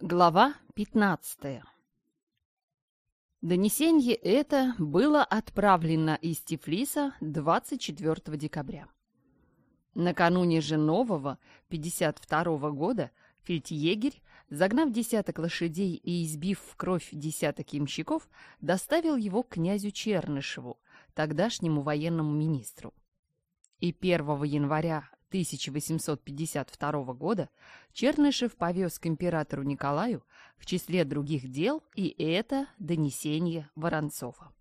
Глава 15. Донесение это было отправлено из Тифлиса 24 декабря. Накануне же нового, 52 -го года, фельдъегерь, загнав десяток лошадей и избив в кровь десяток имщиков, доставил его к князю Чернышеву, тогдашнему военному министру. И 1 января 1852 года Чернышев повез к императору Николаю в числе других дел и это донесение Воронцова.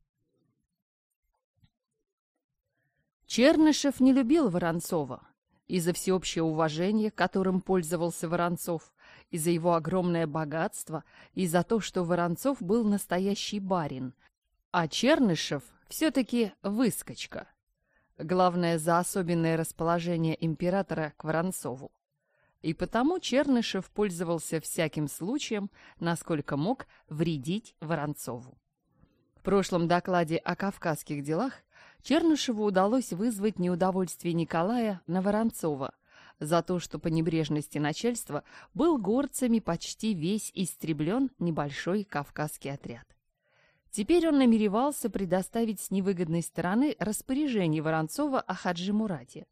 Чернышев не любил Воронцова. Из-за всеобщего уважения, которым пользовался Воронцов, из-за его огромное богатство и за то, что Воронцов был настоящий барин, а Чернышев все-таки выскочка – Главное, за особенное расположение императора к Воронцову. И потому Чернышев пользовался всяким случаем, насколько мог, вредить Воронцову. В прошлом докладе о кавказских делах Чернышеву удалось вызвать неудовольствие Николая на Воронцова за то, что по небрежности начальства был горцами почти весь истреблен небольшой кавказский отряд. Теперь он намеревался предоставить с невыгодной стороны распоряжение Воронцова о Хаджи Мурате.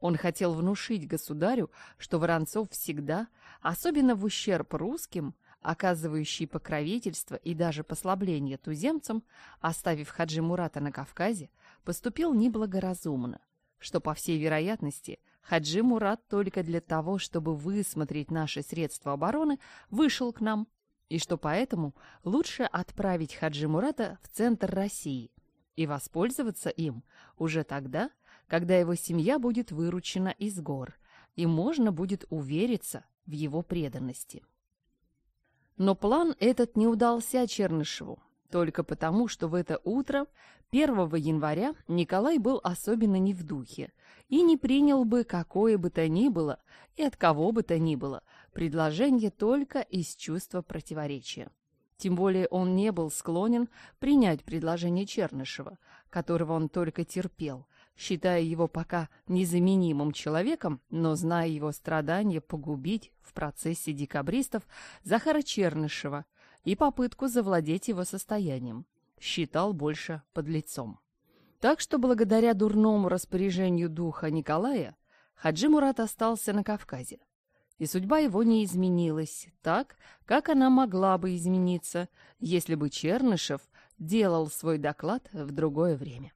Он хотел внушить государю, что Воронцов всегда, особенно в ущерб русским, оказывающий покровительство и даже послабление туземцам, оставив Хаджи Мурата на Кавказе, поступил неблагоразумно, что, по всей вероятности, Хаджи Мурат только для того, чтобы высмотреть наши средства обороны, вышел к нам и что поэтому лучше отправить Хаджи Мурата в центр России и воспользоваться им уже тогда, когда его семья будет выручена из гор, и можно будет увериться в его преданности. Но план этот не удался Чернышеву, только потому, что в это утро, 1 января, Николай был особенно не в духе и не принял бы какое бы то ни было и от кого бы то ни было – предложение только из чувства противоречия. Тем более он не был склонен принять предложение Чернышева, которого он только терпел, считая его пока незаменимым человеком, но зная его страдания погубить в процессе декабристов Захара Чернышева и попытку завладеть его состоянием, считал больше под лицом. Так что благодаря дурному распоряжению духа Николая Хаджи Мурат остался на Кавказе. И судьба его не изменилась так, как она могла бы измениться, если бы Чернышев делал свой доклад в другое время.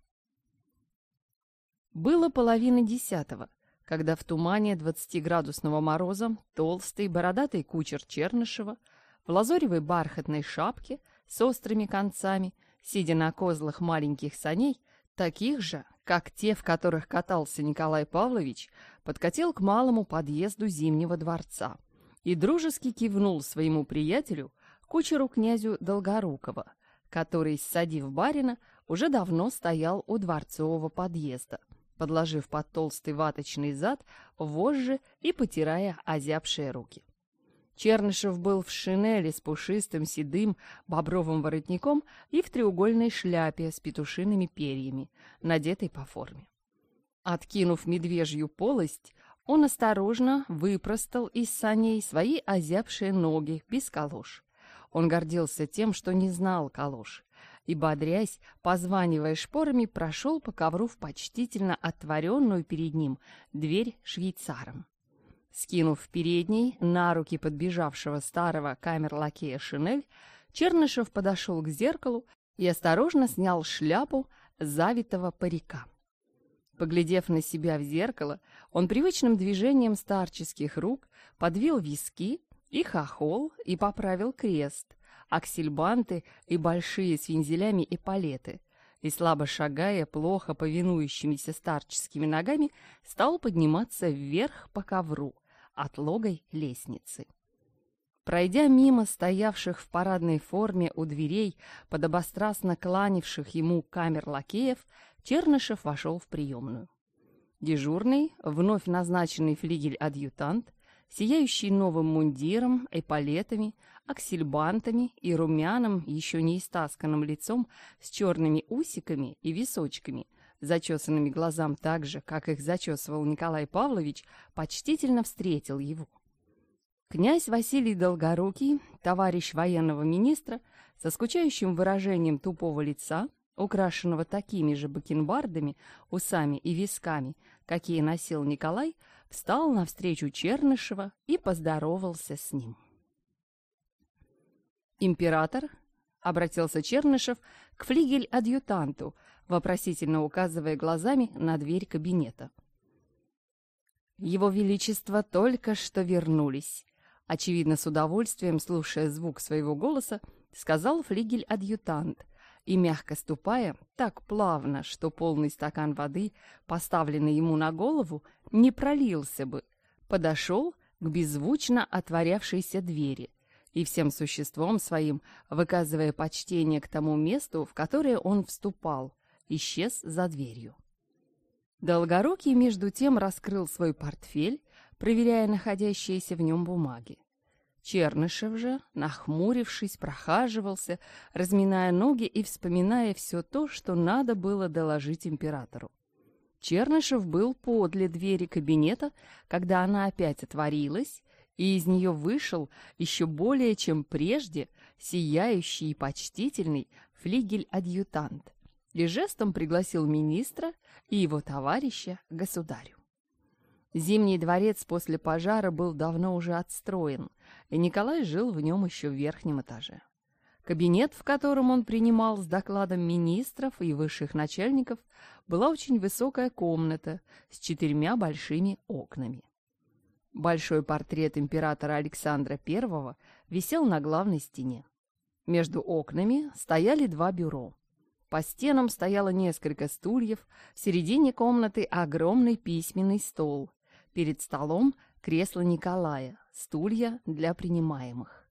Было половина десятого, когда в тумане двадцатиградусного мороза толстый бородатый кучер Чернышева в лазоревой бархатной шапке с острыми концами, сидя на козлах маленьких саней, таких же, как те, в которых катался Николай Павлович, подкатил к малому подъезду Зимнего дворца и дружески кивнул своему приятелю, кучеру князю Долгорукова, который, ссадив барина, уже давно стоял у дворцового подъезда, подложив под толстый ваточный зад вожжи и потирая озябшие руки. Чернышев был в шинели с пушистым седым бобровым воротником и в треугольной шляпе с петушиными перьями, надетой по форме. Откинув медвежью полость, он осторожно выпростал из саней свои озябшие ноги без калош. Он гордился тем, что не знал калош, и, бодрясь, позванивая шпорами, прошел по ковру в почтительно отворенную перед ним дверь швейцаром. Скинув передний на руки подбежавшего старого камерлакея шинель, Чернышев подошел к зеркалу и осторожно снял шляпу завитого парика. Поглядев на себя в зеркало, он привычным движением старческих рук подвил виски и хохол и поправил крест, аксельбанты и большие с вензелями и палеты, и слабо шагая, плохо повинующимися старческими ногами, стал подниматься вверх по ковру отлогой лестницы. Пройдя мимо стоявших в парадной форме у дверей, подобострастно кланявших ему камер лакеев, Чернышев вошел в приемную. Дежурный, вновь назначенный флигель-адъютант, сияющий новым мундиром, эполетами, аксельбантами и румяным, еще не истасканным лицом с черными усиками и височками – Зачесанными глазам так же, как их зачесывал Николай Павлович, почтительно встретил его. Князь Василий Долгорукий, товарищ военного министра, со скучающим выражением тупого лица, украшенного такими же бакенбардами, усами и висками, какие носил Николай, встал навстречу Чернышева и поздоровался с ним. Император Обратился Чернышев к флигель-адъютанту, вопросительно указывая глазами на дверь кабинета. Его Величество только что вернулись. Очевидно, с удовольствием, слушая звук своего голоса, сказал флигель-адъютант и, мягко ступая, так плавно, что полный стакан воды, поставленный ему на голову, не пролился бы, подошел к беззвучно отворявшейся двери – и всем существом своим, выказывая почтение к тому месту, в которое он вступал, исчез за дверью. Долгорукий между тем раскрыл свой портфель, проверяя находящиеся в нем бумаги. Чернышев же, нахмурившись, прохаживался, разминая ноги и вспоминая все то, что надо было доложить императору. Чернышев был подле двери кабинета, когда она опять отворилась, и из нее вышел еще более чем прежде сияющий и почтительный флигель-адъютант и жестом пригласил министра и его товарища государю. Зимний дворец после пожара был давно уже отстроен, и Николай жил в нем еще в верхнем этаже. Кабинет, в котором он принимал с докладом министров и высших начальников, была очень высокая комната с четырьмя большими окнами. Большой портрет императора Александра I висел на главной стене. Между окнами стояли два бюро. По стенам стояло несколько стульев, в середине комнаты огромный письменный стол. Перед столом кресло Николая, стулья для принимаемых.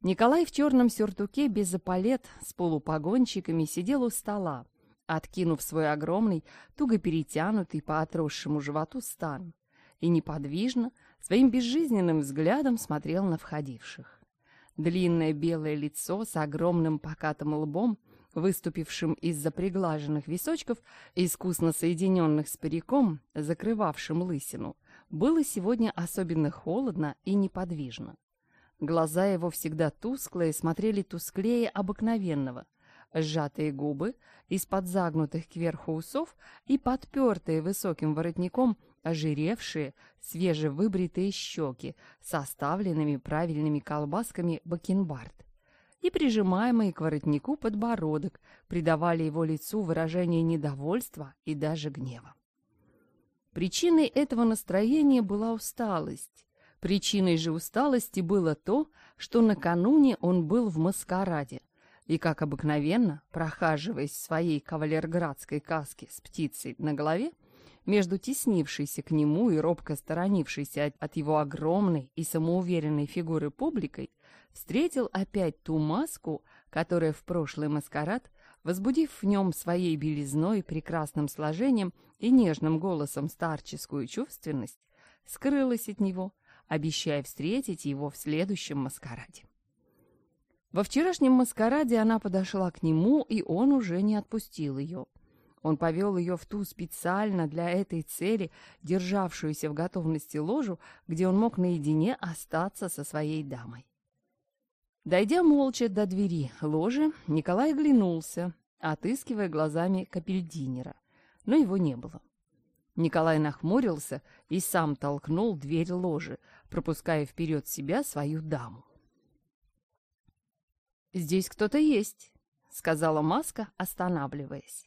Николай в черном сюртуке без эполет с полупогонщиками сидел у стола, откинув свой огромный, туго перетянутый по отросшему животу стан и неподвижно, своим безжизненным взглядом смотрел на входивших. Длинное белое лицо с огромным покатым лбом, выступившим из-за приглаженных височков, искусно соединенных с париком, закрывавшим лысину, было сегодня особенно холодно и неподвижно. Глаза его всегда тусклые смотрели тусклее обыкновенного. Сжатые губы, из-под загнутых кверху усов и подпертые высоким воротником ожиревшие, свежевыбритые щеки, составленными правильными колбасками бакенбард и прижимаемый к воротнику подбородок придавали его лицу выражение недовольства и даже гнева. Причиной этого настроения была усталость. Причиной же усталости было то, что накануне он был в маскараде и, как обыкновенно, прохаживаясь в своей кавалерградской каске с птицей на голове, между теснившейся к нему и робко сторонившейся от его огромной и самоуверенной фигуры публикой, встретил опять ту маску, которая в прошлый маскарад, возбудив в нем своей белизной, прекрасным сложением и нежным голосом старческую чувственность, скрылась от него, обещая встретить его в следующем маскараде. Во вчерашнем маскараде она подошла к нему, и он уже не отпустил ее – он повел ее в ту специально для этой цели, державшуюся в готовности ложу, где он мог наедине остаться со своей дамой. Дойдя молча до двери ложи, Николай оглянулся, отыскивая глазами капельдинера, но его не было. Николай нахмурился и сам толкнул дверь ложи, пропуская вперед себя свою даму. «Здесь кто-то есть», — сказала Маска, останавливаясь.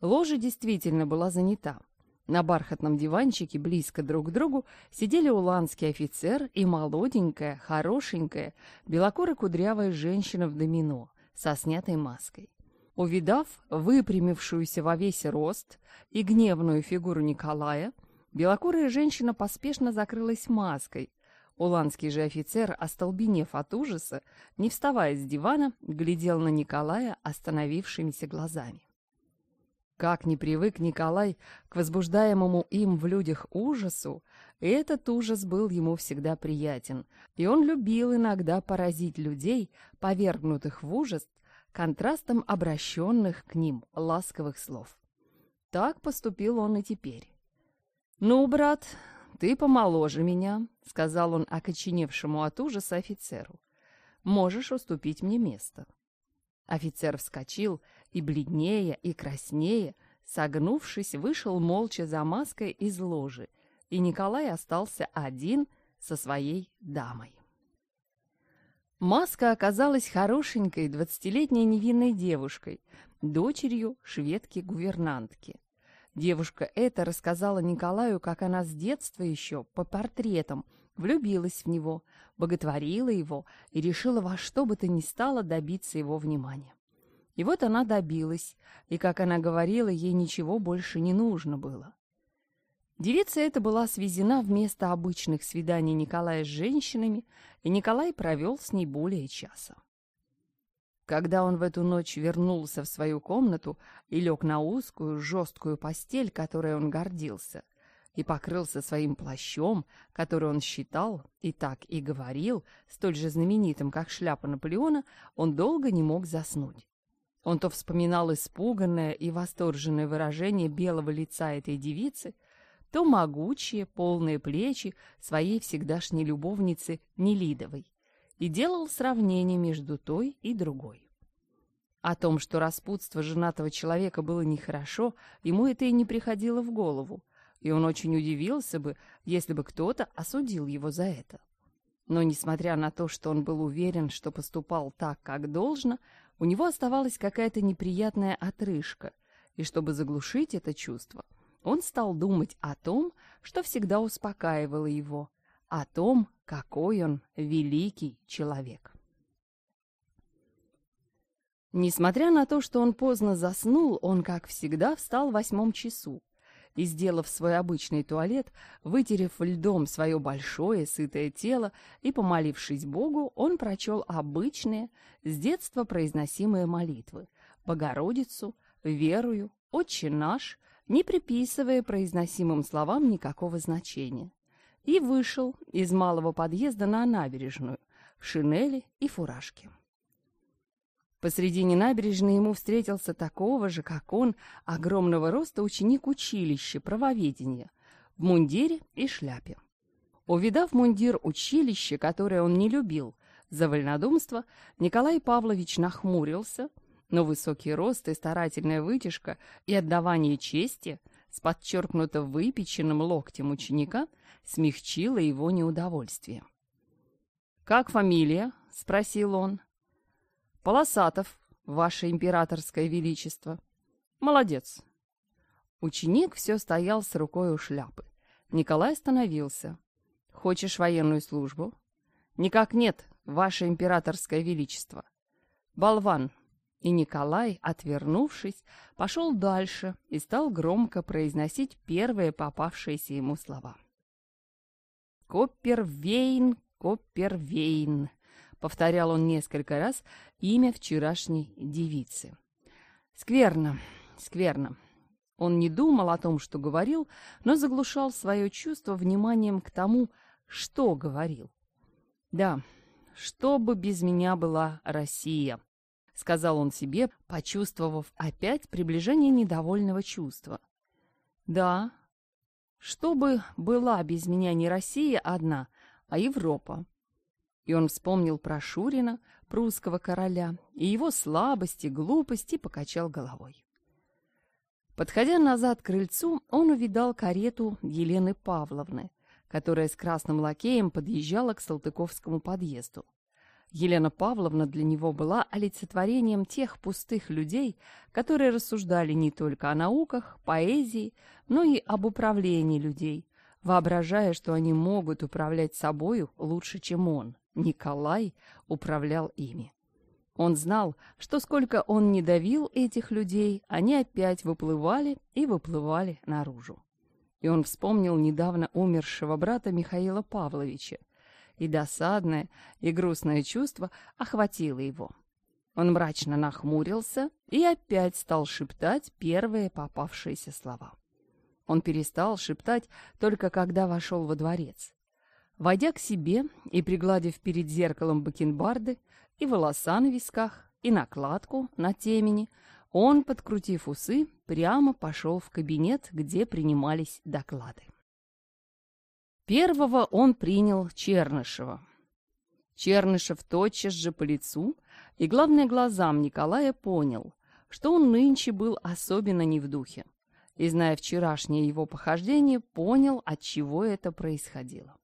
Ложа действительно была занята. На бархатном диванчике близко друг к другу сидели уланский офицер и молоденькая, хорошенькая, белокуро-кудрявая женщина в домино со снятой маской. Увидав выпрямившуюся во весь рост и гневную фигуру Николая, белокурая женщина поспешно закрылась маской. Уланский же офицер, остолбенев от ужаса, не вставая с дивана, глядел на Николая остановившимися глазами. Как не привык Николай к возбуждаемому им в людях ужасу, этот ужас был ему всегда приятен, и он любил иногда поразить людей, повергнутых в ужас, контрастом обращенных к ним ласковых слов. Так поступил он и теперь. «Ну, брат, ты помоложе меня», — сказал он окоченевшему от ужаса офицеру. «Можешь уступить мне место». Офицер вскочил и бледнее, и краснее, согнувшись, вышел молча за маской из ложи, и Николай остался один со своей дамой. Маска оказалась хорошенькой двадцатилетней невинной девушкой, дочерью шведки-гувернантки. Девушка эта рассказала Николаю, как она с детства еще по портретам – влюбилась в него, боготворила его и решила во что бы то ни стало добиться его внимания. И вот она добилась, и, как она говорила, ей ничего больше не нужно было. Девица эта была свезена вместо обычных свиданий Николая с женщинами, и Николай провел с ней более часа. Когда он в эту ночь вернулся в свою комнату и лег на узкую, жесткую постель, которой он гордился – и покрылся своим плащом, который он считал и так и говорил, столь же знаменитым, как шляпа Наполеона, он долго не мог заснуть. Он то вспоминал испуганное и восторженное выражение белого лица этой девицы, то могучие, полные плечи своей всегдашней любовницы Нелидовой, и делал сравнение между той и другой. О том, что распутство женатого человека было нехорошо, ему это и не приходило в голову, и он очень удивился бы, если бы кто-то осудил его за это. Но, несмотря на то, что он был уверен, что поступал так, как должно, у него оставалась какая-то неприятная отрыжка, и чтобы заглушить это чувство, он стал думать о том, что всегда успокаивало его, о том, какой он великий человек. Несмотря на то, что он поздно заснул, он, как всегда, встал в восьмом часу и, сделав свой обычный туалет, вытерев льдом свое большое сытое тело и помолившись Богу, он прочел обычные, с детства произносимые молитвы «Богородицу», «Верую», «Отче наш», не приписывая произносимым словам никакого значения. И вышел из малого подъезда на набережную в шинели и фуражке. Посредине набережной ему встретился такого же, как он, огромного роста ученик училища правоведения в мундире и шляпе. Увидав мундир училища, которое он не любил, за вольнодумство, Николай Павлович нахмурился, но высокий рост и старательная вытяжка и отдавание чести с подчеркнуто выпеченным локтем ученика смягчило его неудовольствие. «Как фамилия?» — спросил он. Полосатов, ваше императорское величество. Молодец. Ученик все стоял с рукой у шляпы. Николай остановился. Хочешь военную службу? Никак нет, ваше императорское величество. Болван. И Николай, отвернувшись, пошел дальше и стал громко произносить первые попавшиеся ему слова. Коппервейн, Коппервейн повторял он несколько раз имя вчерашней девицы. Скверно, скверно. Он не думал о том, что говорил, но заглушал свое чувство вниманием к тому, что говорил. «Да, что бы без меня была Россия», — сказал он себе, почувствовав опять приближение недовольного чувства. «Да, что бы была без меня не Россия одна, а Европа. И он вспомнил про Шурина, прусского короля, и его слабости, глупости покачал головой. Подходя назад к крыльцу, он увидал карету Елены Павловны, которая с красным лакеем подъезжала к Салтыковскому подъезду. Елена Павловна для него была олицетворением тех пустых людей, которые рассуждали не только о науках, поэзии, но и об управлении людей, воображая, что они могут управлять собою лучше, чем он. Николай управлял ими. Он знал, что сколько он не давил этих людей, они опять выплывали и выплывали наружу. И он вспомнил недавно умершего брата Михаила Павловича, и досадное и грустное чувство охватило его. Он мрачно нахмурился и опять стал шептать первые попавшиеся слова. Он перестал шептать только когда вошел во дворец. Войдя к себе и пригладив перед зеркалом бакенбарды и волоса на висках, и накладку на темени, он, подкрутив усы, прямо пошел в кабинет, где принимались доклады. Первого он принял Чернышева. Чернышев тотчас же по лицу и, главное, глазам Николая понял, что он нынче был особенно не в духе, и, зная вчерашнее его похождение, понял, от чего это происходило.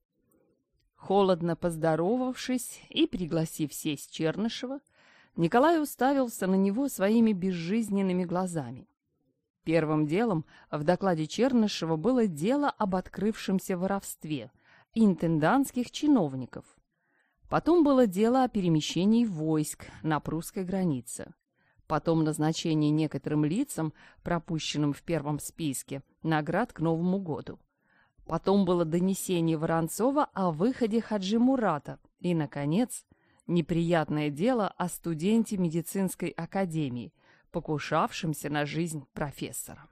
Холодно поздоровавшись и пригласив сесть Чернышева, Николай уставился на него своими безжизненными глазами. Первым делом в докладе Чернышева было дело об открывшемся воровстве интендантских чиновников. Потом было дело о перемещении войск на прусской границе. Потом назначение некоторым лицам, пропущенным в первом списке, наград к Новому году. Потом было донесение Воронцова о выходе Хаджи Мурата. И, наконец, неприятное дело о студенте медицинской академии, покушавшемся на жизнь профессора.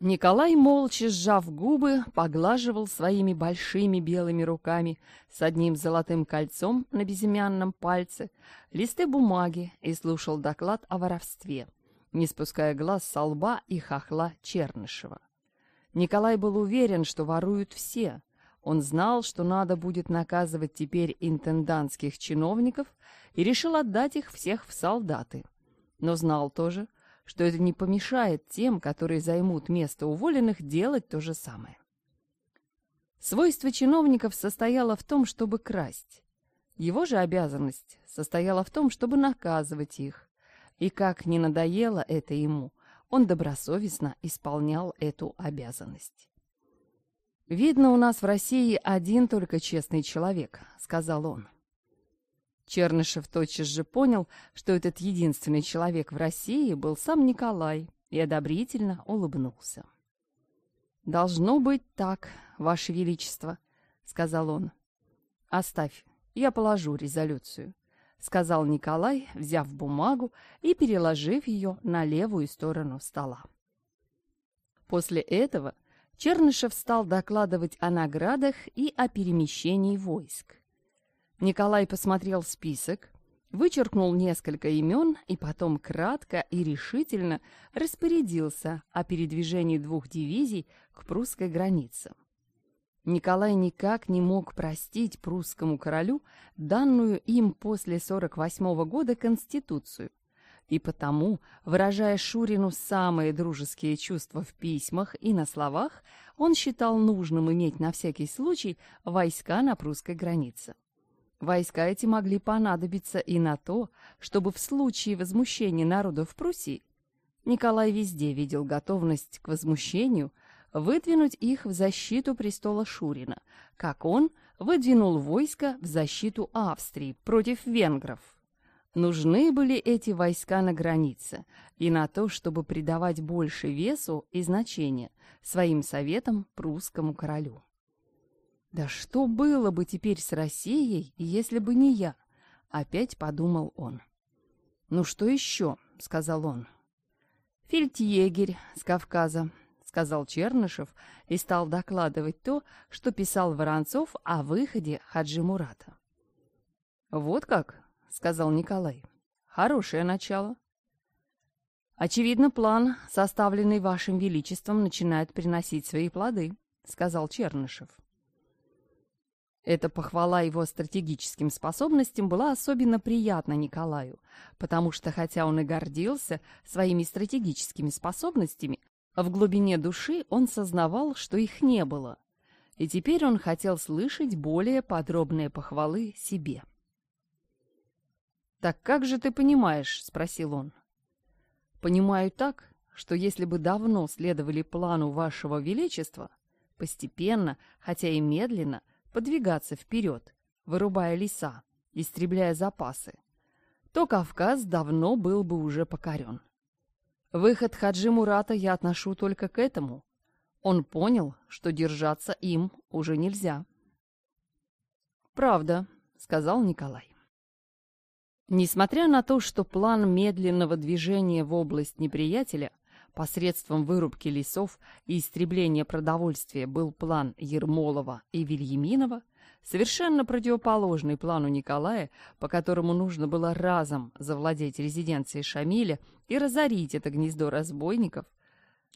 Николай, молча сжав губы, поглаживал своими большими белыми руками с одним золотым кольцом на безымянном пальце листы бумаги и слушал доклад о воровстве, не спуская глаз со лба и хохла Чернышева. Николай был уверен, что воруют все. Он знал, что надо будет наказывать теперь интендантских чиновников и решил отдать их всех в солдаты. Но знал тоже, что это не помешает тем, которые займут место уволенных, делать то же самое. Свойство чиновников состояло в том, чтобы красть. Его же обязанность состояла в том, чтобы наказывать их. И как не надоело это ему, он добросовестно исполнял эту обязанность. «Видно, у нас в России один только честный человек», — сказал он. Чернышев тотчас же понял, что этот единственный человек в России был сам Николай, и одобрительно улыбнулся. «Должно быть так, Ваше Величество», — сказал он. «Оставь, я положу резолюцию сказал Николай, взяв бумагу и переложив ее на левую сторону стола. После этого Чернышев стал докладывать о наградах и о перемещении войск. Николай посмотрел список, вычеркнул несколько имен и потом кратко и решительно распорядился о передвижении двух дивизий к прусской границе. Николай никак не мог простить прусскому королю данную им после 48 года конституцию. И потому, выражая Шурину самые дружеские чувства в письмах и на словах, он считал нужным иметь на всякий случай войска на прусской границе. Войска эти могли понадобиться и на то, чтобы в случае возмущения народа в Пруссии Николай везде видел готовность к возмущению – выдвинуть их в защиту престола Шурина, как он выдвинул войско в защиту Австрии против венгров. Нужны были эти войска на границе и на то, чтобы придавать больше весу и значения своим советам прусскому королю. «Да что было бы теперь с Россией, если бы не я?» — опять подумал он. «Ну что еще?» — сказал он. «Фельдъегерь с Кавказа, сказал Чернышев и стал докладывать то, что писал Воронцов о выходе Хаджи Мурата. «Вот как», — сказал Николай, — «хорошее начало». «Очевидно, план, составленный Вашим Величеством, начинает приносить свои плоды», — сказал Чернышев. Эта похвала его стратегическим способностям была особенно приятна Николаю, потому что хотя он и гордился своими стратегическими способностями, в глубине души он сознавал, что их не было, и теперь он хотел слышать более подробные похвалы себе. «Так как же ты понимаешь?» — спросил он. «Понимаю так, что если бы давно следовали плану вашего величества, постепенно, хотя и медленно, подвигаться вперед, вырубая леса, истребляя запасы, то Кавказ давно был бы уже покорен. Выход Хаджи Мурата я отношу только к этому. Он понял, что держаться им уже нельзя. «Правда», — сказал Николай. Несмотря на то, что план медленного движения в область неприятеля посредством вырубки лесов и истребления продовольствия был план Ермолова и Вильяминова, Совершенно противоположный плану Николая, по которому нужно было разом завладеть резиденцией Шамиля и разорить это гнездо разбойников,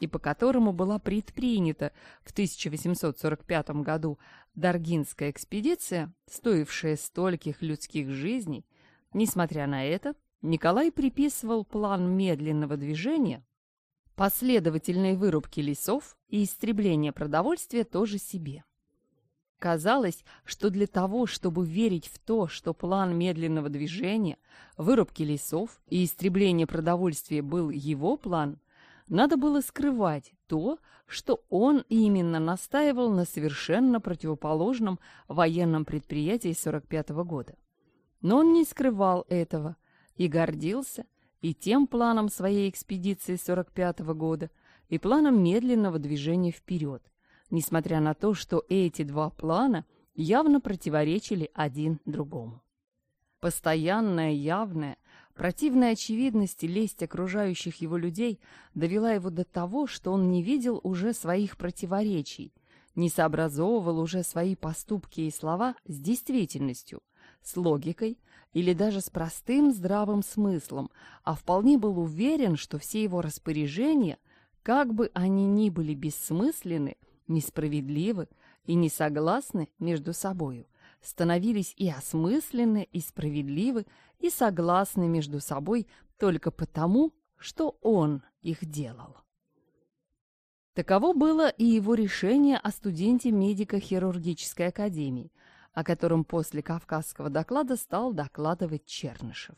и по которому была предпринята в 1845 году Даргинская экспедиция, стоившая стольких людских жизней, несмотря на это, Николай приписывал план медленного движения, последовательной вырубки лесов и истребления продовольствия тоже себе. Казалось, что для того, чтобы верить в то, что план медленного движения, вырубки лесов и истребление продовольствия был его план, надо было скрывать то, что он именно настаивал на совершенно противоположном военном предприятии 45 -го года. Но он не скрывал этого и гордился и тем планом своей экспедиции 45 -го года, и планом медленного движения вперед, несмотря на то, что эти два плана явно противоречили один другому. Постоянная, явная, противная очевидность и лесть окружающих его людей довела его до того, что он не видел уже своих противоречий, не сообразовывал уже свои поступки и слова с действительностью, с логикой или даже с простым здравым смыслом, а вполне был уверен, что все его распоряжения, как бы они ни были бессмысленны, несправедливы и несогласны между собою, становились и осмысленны, и справедливы, и согласны между собой только потому, что он их делал. Таково было и его решение о студенте медико-хирургической академии, о котором после кавказского доклада стал докладывать Чернышев.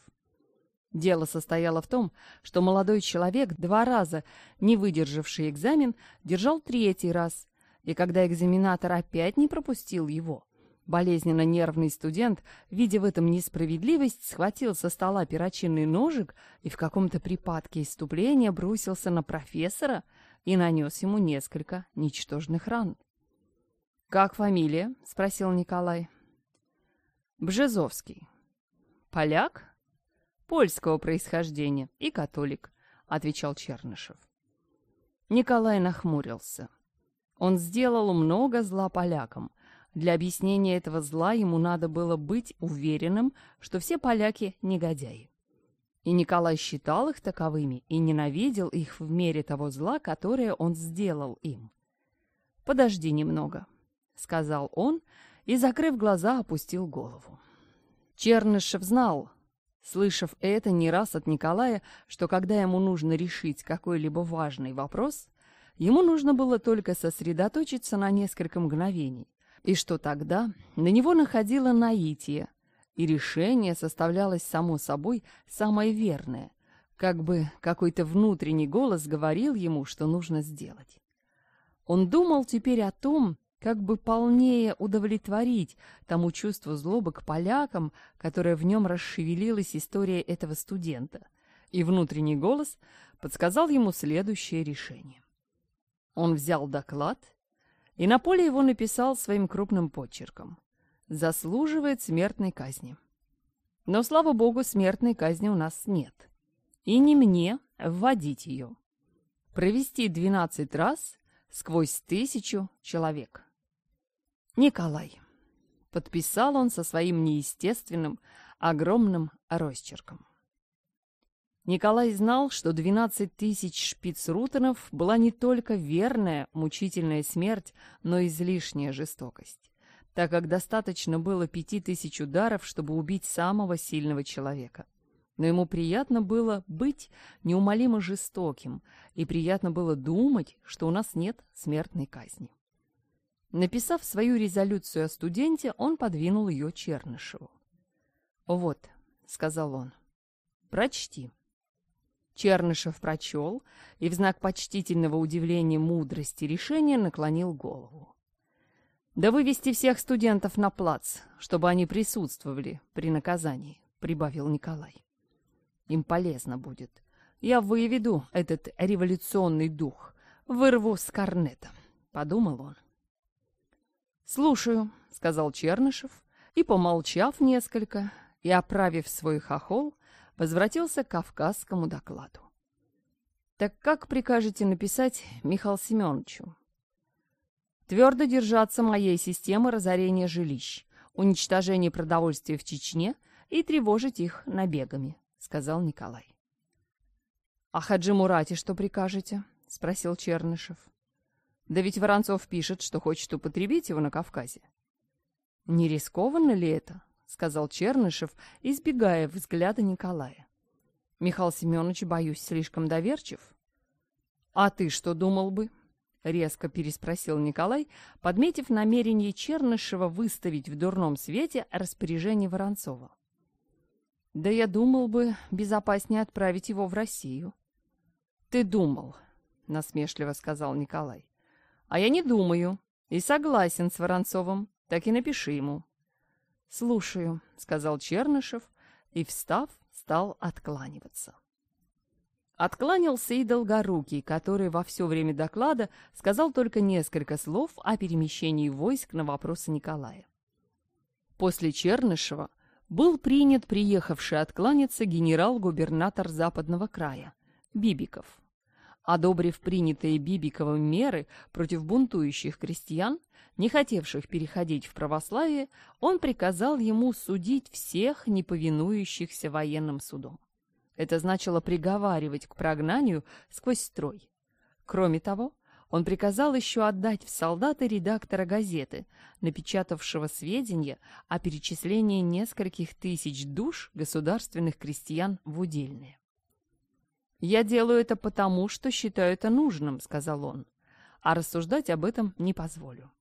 Дело состояло в том, что молодой человек, два раза не выдержавший экзамен, держал третий раз, и когда экзаменатор опять не пропустил его. Болезненно нервный студент, видя в этом несправедливость, схватил со стола перочинный ножик и в каком-то припадке иступления бросился на профессора и нанес ему несколько ничтожных ран. «Как фамилия?» — спросил Николай. «Бжезовский. Поляк?» «Польского происхождения и католик», — отвечал Чернышев. Николай нахмурился. Он сделал много зла полякам. Для объяснения этого зла ему надо было быть уверенным, что все поляки – негодяи. И Николай считал их таковыми и ненавидел их в мере того зла, которое он сделал им. «Подожди немного», — сказал он и, закрыв глаза, опустил голову. Чернышев знал, слышав это не раз от Николая, что когда ему нужно решить какой-либо важный вопрос, Ему нужно было только сосредоточиться на несколько мгновений. И что тогда? На него находило наитие. И решение составлялось само собой самое верное. Как бы какой-то внутренний голос говорил ему, что нужно сделать. Он думал теперь о том, как бы полнее удовлетворить тому чувству злобы к полякам, которое в нем расшевелилась история этого студента. И внутренний голос подсказал ему следующее решение. Он взял доклад и на поле его написал своим крупным почерком «Заслуживает смертной казни». Но, слава богу, смертной казни у нас нет. И не мне вводить ее. Провести 12 раз сквозь тысячу человек. Николай. Подписал он со своим неестественным, огромным росчерком. Николай знал, что 12 тысяч шпицрутенов была не только верная, мучительная смерть, но и излишняя жестокость, так как достаточно было 5000 ударов, чтобы убить самого сильного человека. Но ему приятно было быть неумолимо жестоким, и приятно было думать, что у нас нет смертной казни. Написав свою резолюцию о студенте, он подвинул ее Чернышеву. «Вот», — сказал он, — «прочти». Чернышев прочел и в знак почтительного удивления мудрости решения наклонил голову. «Да вывести всех студентов на плац, чтобы они присутствовали при наказании», — прибавил Николай. «Им полезно будет. Я выведу этот революционный дух, вырву с корнета», — подумал он. «Слушаю», — сказал Чернышев, и, помолчав несколько и оправив свой хохол, возвратился к кавказскому докладу. «Так как прикажете написать Михаил Семеновичу?» «Твердо держаться моей системы разорения жилищ, уничтожения продовольствия в Чечне и тревожить их набегами», — сказал Николай. «А Хаджи Мурате что прикажете?» — спросил Чернышев. «Да ведь Воронцов пишет, что хочет употребить его на Кавказе». «Не рискованно ли это?» — сказал Чернышев, избегая взгляда Николая. «Михаил Семенович, боюсь, слишком доверчив». «А ты что думал бы?» — резко переспросил Николай, подметив намерение Чернышева выставить в дурном свете распоряжение Воронцова. «Да я думал бы, безопаснее отправить его в Россию». «Ты думал», — насмешливо сказал Николай. «А я не думаю и согласен с Воронцовым, так и напиши ему». «Слушаю», — сказал Чернышев и, встав, стал откланиваться. Откланялся и Долгорукий, который во все время доклада сказал только несколько слов о перемещении войск на вопросы Николая. После Чернышева был принят приехавший откланяться генерал-губернатор Западного края Бибиков одобрив принятые Бибиковым меры против бунтующих крестьян, не хотевших переходить в православие, он приказал ему судить всех неповинующихся военным судом. Это значило приговаривать к прогнанию сквозь строй. Кроме того, он приказал еще отдать в солдаты редактора газеты, напечатавшего сведения о перечислении нескольких тысяч душ государственных крестьян в удельные. «Я делаю это потому, что считаю это нужным», — сказал он. «А рассуждать об этом не позволю».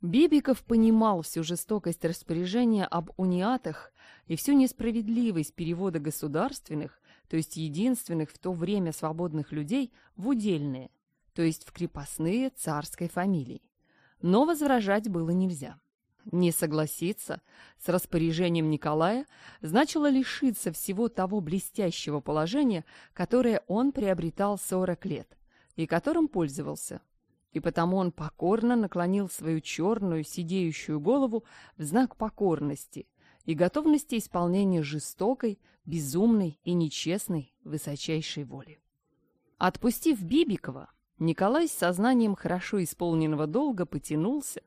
Бибиков понимал всю жестокость распоряжения об униатах и всю несправедливость перевода государственных, то есть единственных в то время свободных людей, в удельные, то есть в крепостные царской фамилии. Но возражать было нельзя. Не согласиться с распоряжением Николая значило лишиться всего того блестящего положения, которое он приобретал 40 лет и которым пользовался. И потому он покорно наклонил свою черную сидеющую голову в знак покорности и готовности исполнения жестокой, безумной и нечестной высочайшей воли. Отпустив Бибикова, Николай с сознанием хорошо исполненного долга потянулся,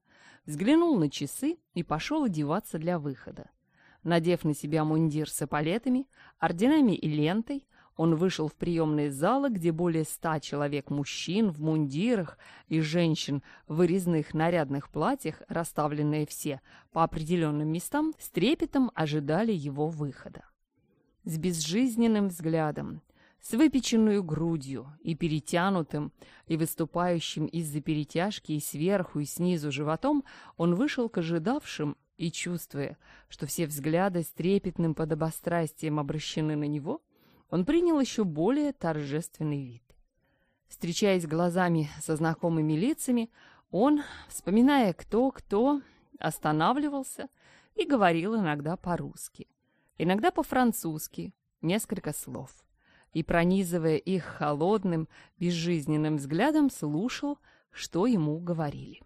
взглянул на часы и пошел одеваться для выхода. Надев на себя мундир с эполетами, орденами и лентой, он вышел в приемные залы, где более ста человек мужчин в мундирах и женщин в резных нарядных платьях, расставленные все по определенным местам, с трепетом ожидали его выхода. С безжизненным взглядом, с выпеченную грудью и перетянутым, и выступающим из-за перетяжки и сверху, и снизу животом, он вышел к ожидавшим и, чувствуя, что все взгляды с трепетным подобострастием обращены на него, он принял еще более торжественный вид. Встречаясь глазами со знакомыми лицами, он, вспоминая кто-кто, останавливался и говорил иногда по-русски, иногда по-французски, несколько слов – и, пронизывая их холодным, безжизненным взглядом, слушал, что ему говорили.